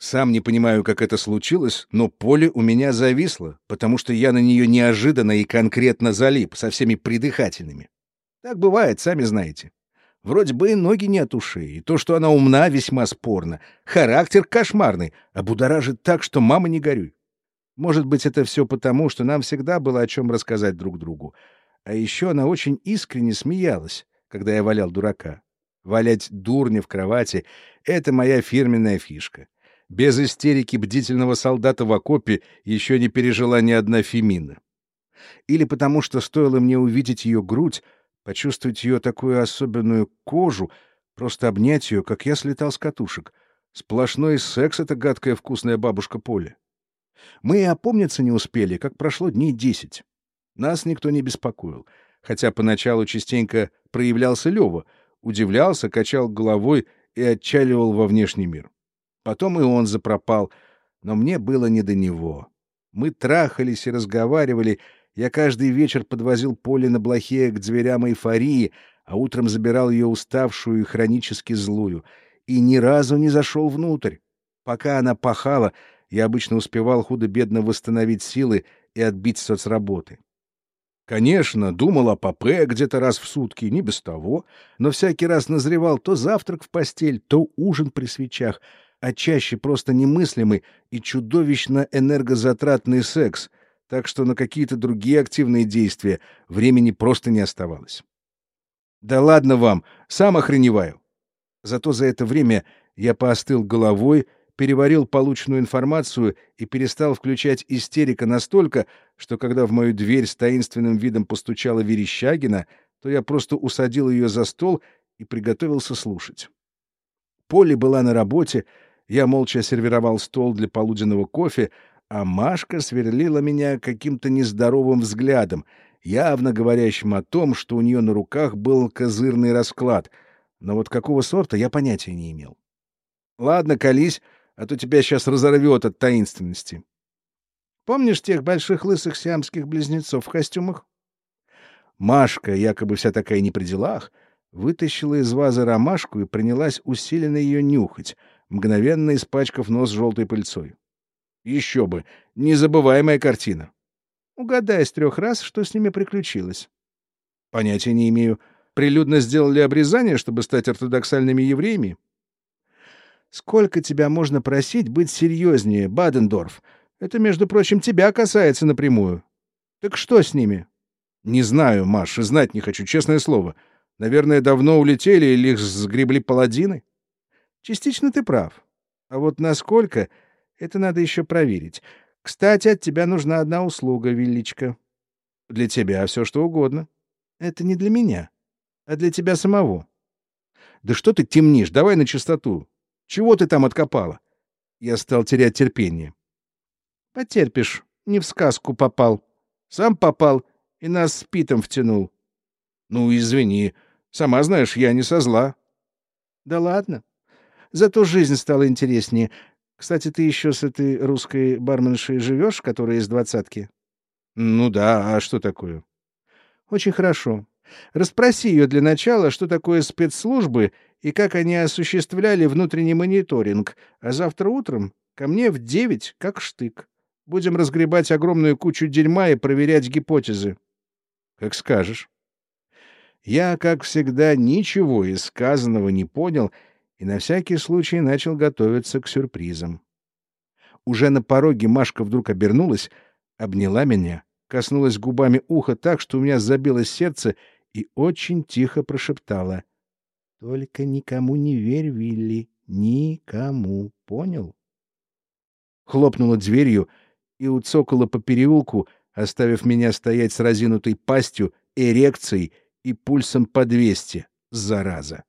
Сам не понимаю, как это случилось, но поле у меня зависло, потому что я на нее неожиданно и конкретно залип, со всеми придыхательными. Так бывает, сами знаете. Вроде бы и ноги не от ушей, и то, что она умна, весьма спорно. Характер кошмарный, а будоражит так, что мама не горюй. Может быть, это все потому, что нам всегда было о чем рассказать друг другу. А еще она очень искренне смеялась, когда я валял дурака. Валять дурня в кровати — это моя фирменная фишка. Без истерики бдительного солдата в окопе еще не пережила ни одна фемина. Или потому что стоило мне увидеть ее грудь, почувствовать ее такую особенную кожу, просто обнять ее, как я слетал с катушек. Сплошной секс эта гадкая вкусная бабушка Поля. Мы и опомниться не успели, как прошло дней десять. Нас никто не беспокоил, хотя поначалу частенько проявлялся Лева, удивлялся, качал головой и отчаливал во внешний мир. Потом и он запропал, но мне было не до него. Мы трахались и разговаривали. Я каждый вечер подвозил Поле на блохе к дверям эйфории, а утром забирал ее уставшую и хронически злую. И ни разу не зашел внутрь. Пока она пахала, я обычно успевал худо-бедно восстановить силы и отбить соцработы. Конечно, думал о папе где-то раз в сутки, не без того, но всякий раз назревал то завтрак в постель, то ужин при свечах — а чаще просто немыслимый и чудовищно энергозатратный секс, так что на какие-то другие активные действия времени просто не оставалось. Да ладно вам, сам охреневаю. Зато за это время я поостыл головой, переварил полученную информацию и перестал включать истерика настолько, что когда в мою дверь с таинственным видом постучала Верещагина, то я просто усадил ее за стол и приготовился слушать. Поле была на работе, я молча сервировал стол для полуденного кофе, а Машка сверлила меня каким-то нездоровым взглядом, явно говорящим о том, что у нее на руках был козырный расклад, но вот какого сорта я понятия не имел. Ладно, колись, а то тебя сейчас разорвет от таинственности. Помнишь тех больших лысых сиамских близнецов в костюмах? Машка, якобы вся такая не при делах, вытащила из вазы ромашку и принялась усиленно ее нюхать — мгновенно испачкав нос желтой пыльцой. Еще бы! Незабываемая картина. Угадай с трех раз, что с ними приключилось. Понятия не имею. Прилюдно сделали обрезание, чтобы стать ортодоксальными евреями? Сколько тебя можно просить быть серьезнее, Бадендорф? Это, между прочим, тебя касается напрямую. Так что с ними? Не знаю, Маш, и знать не хочу, честное слово. Наверное, давно улетели или их сгребли паладины? Частично ты прав. А вот насколько, это надо еще проверить. Кстати, от тебя нужна одна услуга, Вилличка. Для тебя все что угодно. Это не для меня, а для тебя самого. Да что ты темнишь? Давай на чистоту. Чего ты там откопала? Я стал терять терпение. Потерпишь. Не в сказку попал. Сам попал и нас с Питом втянул. Ну, извини. Сама знаешь, я не со зла. Да ладно. Зато жизнь стала интереснее. Кстати, ты еще с этой русской барменшей живешь, которая из двадцатки? Ну да, а что такое? Очень хорошо. Расспроси ее для начала, что такое спецслужбы и как они осуществляли внутренний мониторинг, а завтра утром ко мне в девять, как штык. Будем разгребать огромную кучу дерьма и проверять гипотезы. Как скажешь. Я, как всегда, ничего из сказанного не понял — и на всякий случай начал готовиться к сюрпризам. Уже на пороге Машка вдруг обернулась, обняла меня, коснулась губами уха так, что у меня забилось сердце, и очень тихо прошептала. — Только никому не верь, Вилли, никому, понял? Хлопнула дверью и уцокала по переулку, оставив меня стоять с разинутой пастью, эрекцией и пульсом по двести, зараза.